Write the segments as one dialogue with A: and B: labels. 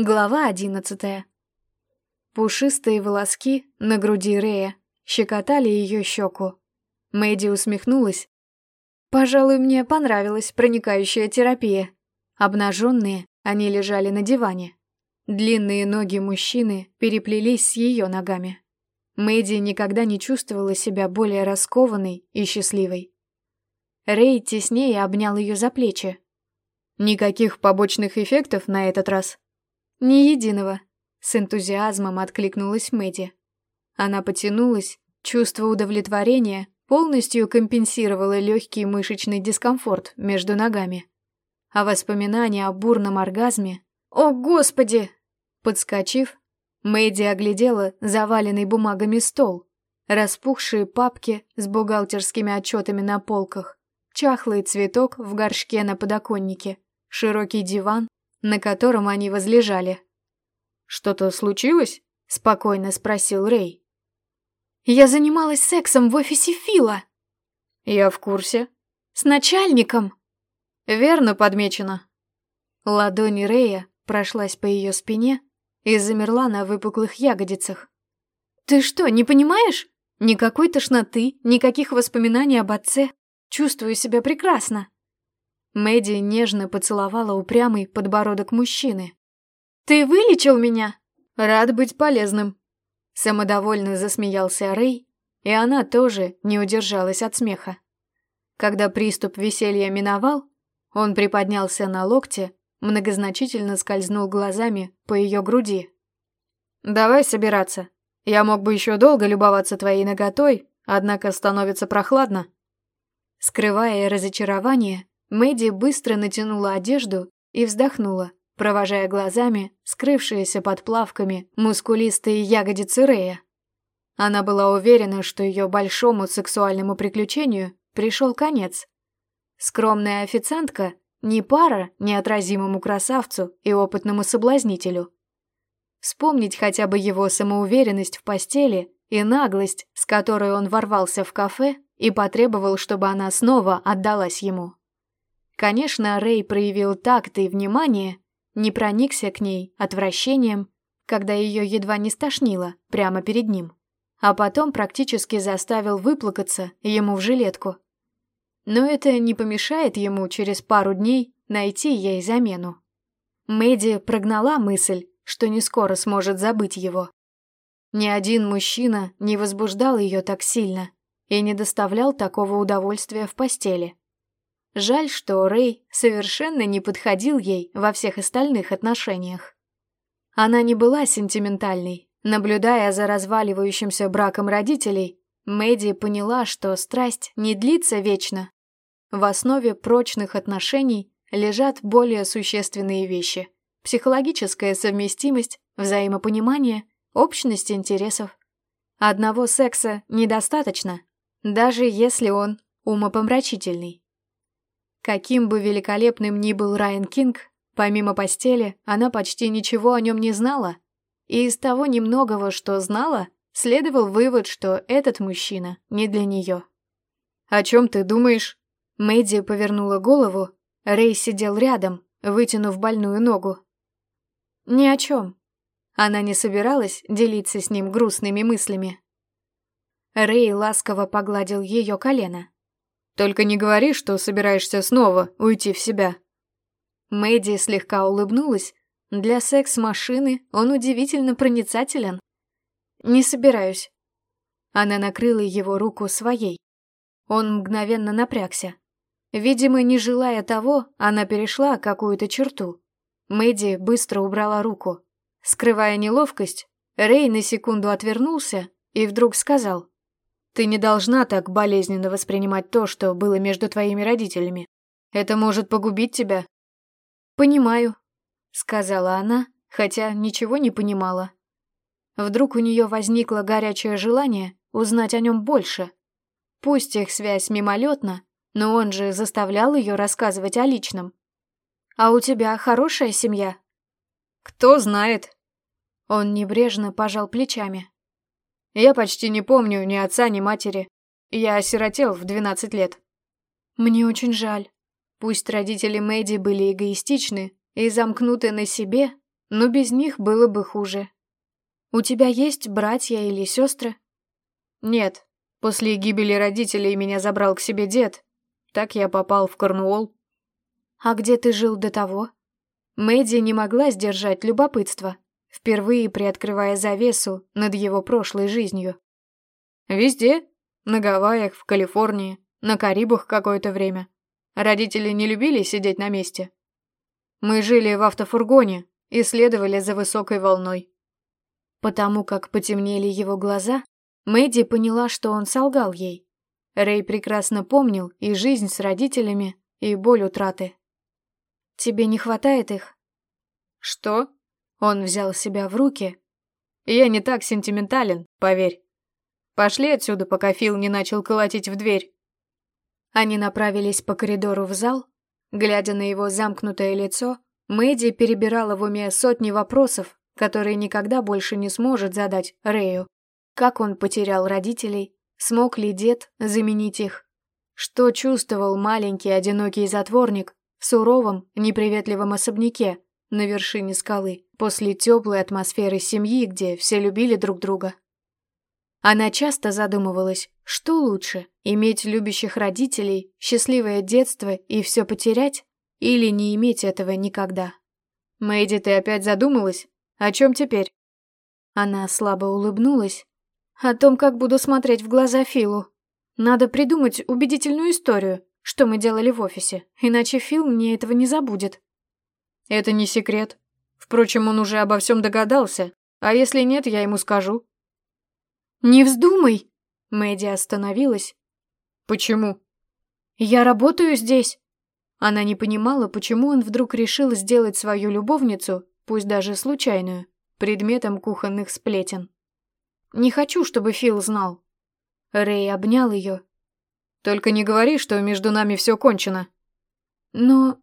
A: Глава одиннадцатая. Пушистые волоски на груди Рея щекотали ее щеку. Мэдди усмехнулась. «Пожалуй, мне понравилась проникающая терапия». Обнаженные, они лежали на диване. Длинные ноги мужчины переплелись с ее ногами. Мэдди никогда не чувствовала себя более раскованной и счастливой. Рэй теснее обнял ее за плечи. «Никаких побочных эффектов на этот раз?» «Ни единого», — с энтузиазмом откликнулась Мэдди. Она потянулась, чувство удовлетворения полностью компенсировало легкий мышечный дискомфорт между ногами. А воспоминания о бурном оргазме... «О, Господи!» Подскочив, Мэдди оглядела заваленный бумагами стол, распухшие папки с бухгалтерскими отчетами на полках, чахлый цветок в горшке на подоконнике, широкий диван на котором они возлежали. «Что-то случилось?» — спокойно спросил Рэй. «Я занималась сексом в офисе Фила». «Я в курсе». «С начальником». «Верно подмечено». Ладонь Рэя прошлась по ее спине и замерла на выпуклых ягодицах. «Ты что, не понимаешь? Никакой тошноты, никаких воспоминаний об отце. Чувствую себя прекрасно». Мэдди нежно поцеловала упрямый подбородок мужчины. «Ты вылечил меня?» «Рад быть полезным». Самодовольно засмеялся Рэй, и она тоже не удержалась от смеха. Когда приступ веселья миновал, он приподнялся на локте, многозначительно скользнул глазами по ее груди. «Давай собираться. Я мог бы еще долго любоваться твоей наготой, однако становится прохладно». Скрывая разочарование, Мэдди быстро натянула одежду и вздохнула, провожая глазами скрывшиеся под плавками мускулистые ягодицы Рея. Она была уверена, что ее большому сексуальному приключению пришел конец. Скромная официантка не пара неотразимому красавцу и опытному соблазнителю. Вспомнить хотя бы его самоуверенность в постели и наглость, с которой он ворвался в кафе и потребовал, чтобы она снова отдалась ему. Конечно, Рэй проявил такт и внимание, не проникся к ней отвращением, когда ее едва не стошнило прямо перед ним, а потом практически заставил выплакаться ему в жилетку. Но это не помешает ему через пару дней найти ей замену. Мэдди прогнала мысль, что не скоро сможет забыть его. Ни один мужчина не возбуждал ее так сильно и не доставлял такого удовольствия в постели. Жаль, что Рэй совершенно не подходил ей во всех остальных отношениях. Она не была сентиментальной. Наблюдая за разваливающимся браком родителей, Мэдди поняла, что страсть не длится вечно. В основе прочных отношений лежат более существенные вещи. Психологическая совместимость, взаимопонимание, общность интересов. Одного секса недостаточно, даже если он умопомрачительный. Каким бы великолепным ни был Райан Кинг, помимо постели, она почти ничего о нем не знала. И из того немногого, что знала, следовал вывод, что этот мужчина не для нее. «О чем ты думаешь?» Мэдди повернула голову. Рэй сидел рядом, вытянув больную ногу. «Ни о чем». Она не собиралась делиться с ним грустными мыслями. Рэй ласково погладил ее колено. Только не говори, что собираешься снова уйти в себя». Мэдди слегка улыбнулась. Для секс-машины он удивительно проницателен. «Не собираюсь». Она накрыла его руку своей. Он мгновенно напрягся. Видимо, не желая того, она перешла какую-то черту. Мэдди быстро убрала руку. Скрывая неловкость, Рэй на секунду отвернулся и вдруг сказал. Ты не должна так болезненно воспринимать то, что было между твоими родителями. Это может погубить тебя». «Понимаю», — сказала она, хотя ничего не понимала. Вдруг у нее возникло горячее желание узнать о нем больше. Пусть их связь мимолетна, но он же заставлял ее рассказывать о личном. «А у тебя хорошая семья?» «Кто знает». Он небрежно пожал плечами. Я почти не помню ни отца, ни матери. Я осиротел в 12 лет. Мне очень жаль. Пусть родители Мэдди были эгоистичны и замкнуты на себе, но без них было бы хуже. У тебя есть братья или сестры?
B: Нет. После гибели родителей меня забрал к себе дед. Так я попал в Корнуолл.
A: А где ты жил до того? Мэдди не могла сдержать любопытство, впервые приоткрывая завесу над его прошлой жизнью.
B: Везде. На Гавайях, в Калифорнии, на Карибах какое-то время. Родители не любили сидеть на месте. Мы жили в автофургоне и следовали за высокой волной.
A: Потому как потемнели его глаза, Мэдди поняла, что он солгал ей. Рэй прекрасно помнил и жизнь с родителями, и боль утраты. «Тебе не хватает их?»
B: «Что?»
A: Он взял себя в руки.
B: «Я не так сентиментален, поверь. Пошли отсюда, пока Фил не начал колотить в дверь».
A: Они направились по коридору в зал. Глядя на его замкнутое лицо, Мэдди перебирала в уме сотни вопросов, которые никогда больше не сможет задать Рэю. Как он потерял родителей? Смог ли дед заменить их? Что чувствовал маленький одинокий затворник в суровом, неприветливом особняке на вершине скалы после теплой атмосферы семьи, где все любили друг друга? Она часто задумывалась, что лучше – иметь любящих родителей, счастливое детство и все потерять, или не иметь этого никогда.
B: «Мэйди, ты опять задумалась? О чем теперь?»
A: Она слабо улыбнулась. «О том, как буду смотреть в глаза Филу. Надо придумать убедительную историю, что мы делали в офисе, иначе Фил мне этого не забудет».
B: «Это не секрет. Впрочем, он уже обо всем догадался, а если нет, я ему скажу».
A: «Не вздумай!» Мэдди остановилась.
B: «Почему?»
A: «Я работаю здесь». Она не понимала, почему он вдруг решил сделать свою любовницу, пусть даже случайную, предметом кухонных сплетен. «Не хочу, чтобы Фил знал». Рэй обнял ее.
B: «Только не говори, что между нами все кончено».
A: Но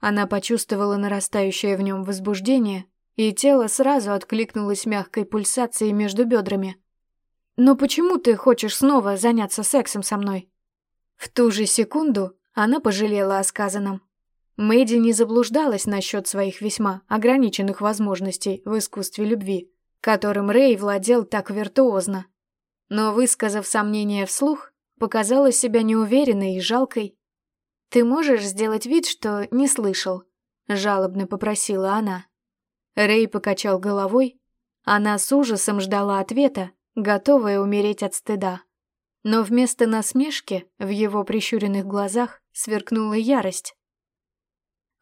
A: она почувствовала нарастающее в нем возбуждение, и тело сразу откликнулось мягкой пульсацией между бедрами. «Но почему ты хочешь снова заняться сексом со мной?» В ту же секунду она пожалела о сказанном. Мэдди не заблуждалась насчет своих весьма ограниченных возможностей в искусстве любви, которым Рэй владел так виртуозно. Но, высказав сомнение вслух, показала себя неуверенной и жалкой. «Ты можешь сделать вид, что не слышал?» — жалобно попросила она. Рэй покачал головой. Она с ужасом ждала ответа, готовая умереть от стыда. Но вместо насмешки в его прищуренных глазах сверкнула ярость.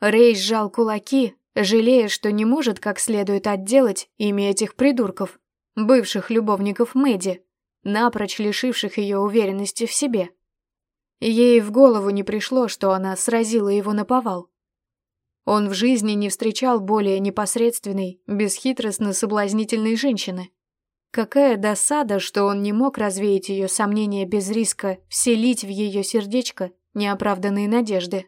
A: Рэй сжал кулаки, жалея, что не может как следует отделать ими этих придурков, бывших любовников Мэдди, напрочь лишивших ее уверенности в себе. Ей в голову не пришло, что она сразила его на повал. Он в жизни не встречал более непосредственной, бесхитростно соблазнительной женщины. Какая досада, что он не мог развеять ее сомнения без риска вселить в ее сердечко неоправданные надежды.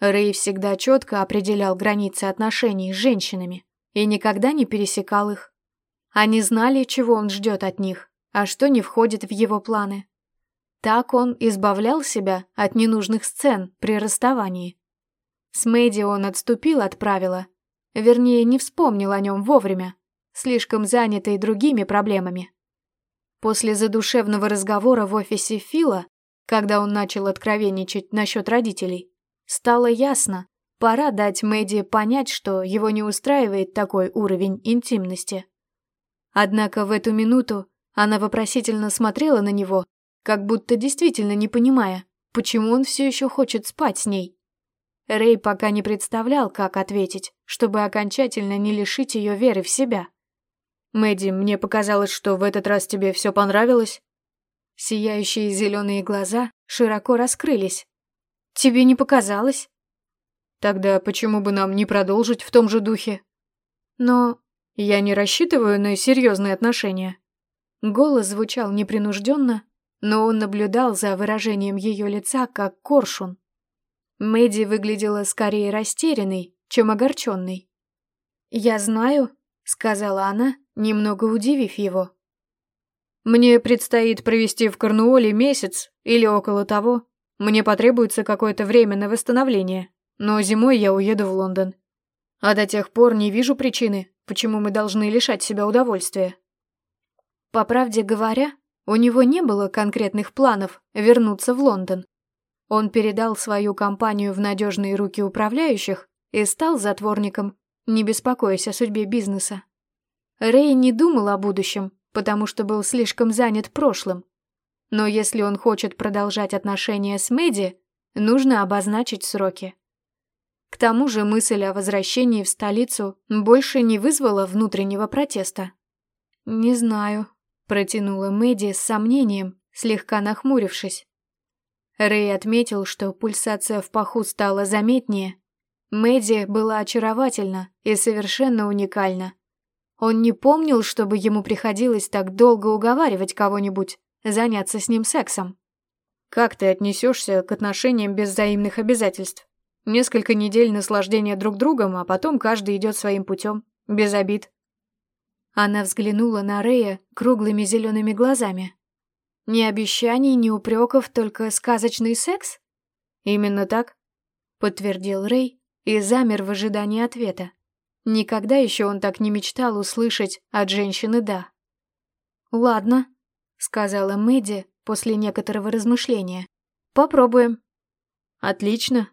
A: Рэй всегда четко определял границы отношений с женщинами и никогда не пересекал их. Они знали, чего он ждет от них, а что не входит в его планы. Так он избавлял себя от ненужных сцен при расставании. С Мэдди он отступил от правила, вернее, не вспомнил о нем вовремя, слишком занятый другими проблемами. После задушевного разговора в офисе Фила, когда он начал откровенничать насчет родителей, стало ясно, пора дать Мэдди понять, что его не устраивает такой уровень интимности. Однако в эту минуту она вопросительно смотрела на него, как будто действительно не понимая, почему он все еще хочет спать с ней. Рэй пока не представлял, как ответить, чтобы окончательно не лишить ее веры в себя. «Мэдди, мне показалось, что в этот раз тебе все понравилось». Сияющие зеленые глаза широко раскрылись. «Тебе не показалось?» «Тогда почему бы нам не продолжить в том же духе?» «Но я не рассчитываю на серьезные отношения». Голос звучал непринужденно, но он наблюдал за выражением ее лица, как коршун. Мэдди выглядела скорее растерянной, чем огорченной. «Я знаю», — сказала она, немного удивив его. «Мне предстоит провести в Корнуолле месяц или около того. Мне потребуется какое-то время на восстановление, но зимой я уеду в Лондон.
B: А до тех пор не вижу причины, почему мы должны лишать себя удовольствия.
A: По правде говоря, у него не было конкретных планов вернуться в Лондон. Он передал свою компанию в надежные руки управляющих и стал затворником, не беспокоясь о судьбе бизнеса. Рэй не думал о будущем, потому что был слишком занят прошлым. Но если он хочет продолжать отношения с Мэдди, нужно обозначить сроки. К тому же мысль о возвращении в столицу больше не вызвала внутреннего протеста. «Не знаю», — протянула Мэдди с сомнением, слегка нахмурившись. Рэй отметил, что пульсация в паху стала заметнее. Мэдди была очаровательна и совершенно уникальна. Он не помнил, чтобы ему приходилось так долго уговаривать кого-нибудь заняться с ним сексом.
B: «Как ты отнесешься к отношениям без взаимных обязательств? Несколько недель наслаждения друг другом, а потом каждый идет своим путем, без обид».
A: Она взглянула на Рэя круглыми зелеными глазами. Ни обещаний, ни упреков, только сказочный секс?
B: Именно так,
A: подтвердил Рэй и замер в ожидании ответа. Никогда еще он так не мечтал услышать от женщины «да». «Ладно», — сказала Мэдди после некоторого размышления. «Попробуем».
B: «Отлично».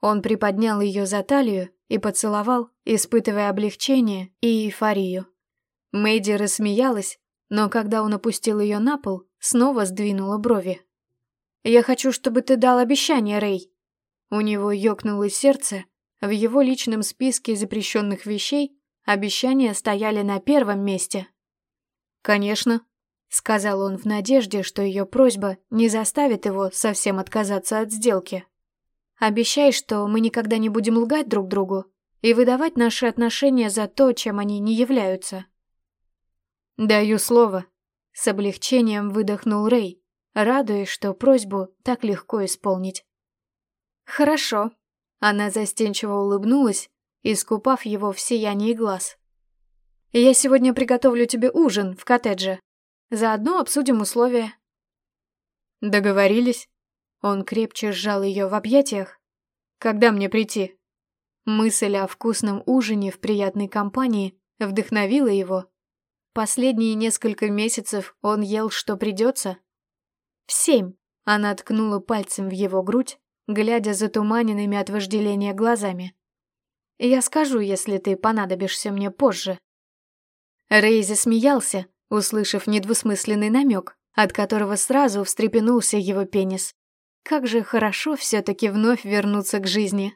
A: Он приподнял ее за талию и поцеловал, испытывая облегчение и эйфорию. Мэдди рассмеялась, но когда он опустил ее на пол, снова сдвинула брови. «Я хочу, чтобы ты дал обещание, Рэй». У него ёкнуло сердце, в его личном списке запрещенных вещей обещания стояли на первом месте.
B: «Конечно», — сказал он в надежде, что ее просьба не заставит его совсем отказаться от сделки.
A: «Обещай, что мы никогда не будем лгать друг другу и выдавать наши отношения за то, чем они не являются».
B: «Даю слово», —
A: с облегчением выдохнул Рэй, радуясь, что просьбу так легко исполнить. «Хорошо», — она застенчиво улыбнулась, искупав его в сиянии глаз. «Я сегодня приготовлю тебе ужин в коттедже. Заодно обсудим условия».
B: «Договорились?»
A: Он крепче сжал ее в объятиях.
B: «Когда мне прийти?»
A: Мысль о вкусном ужине в приятной компании вдохновила его, Последние несколько месяцев он ел, что придется. В семь она ткнула пальцем в его грудь, глядя затуманенными от вожделения глазами. «Я скажу, если ты понадобишься мне позже». Рейзи смеялся, услышав недвусмысленный намек, от которого сразу встрепенулся его пенис. Как же хорошо все-таки вновь вернуться к жизни.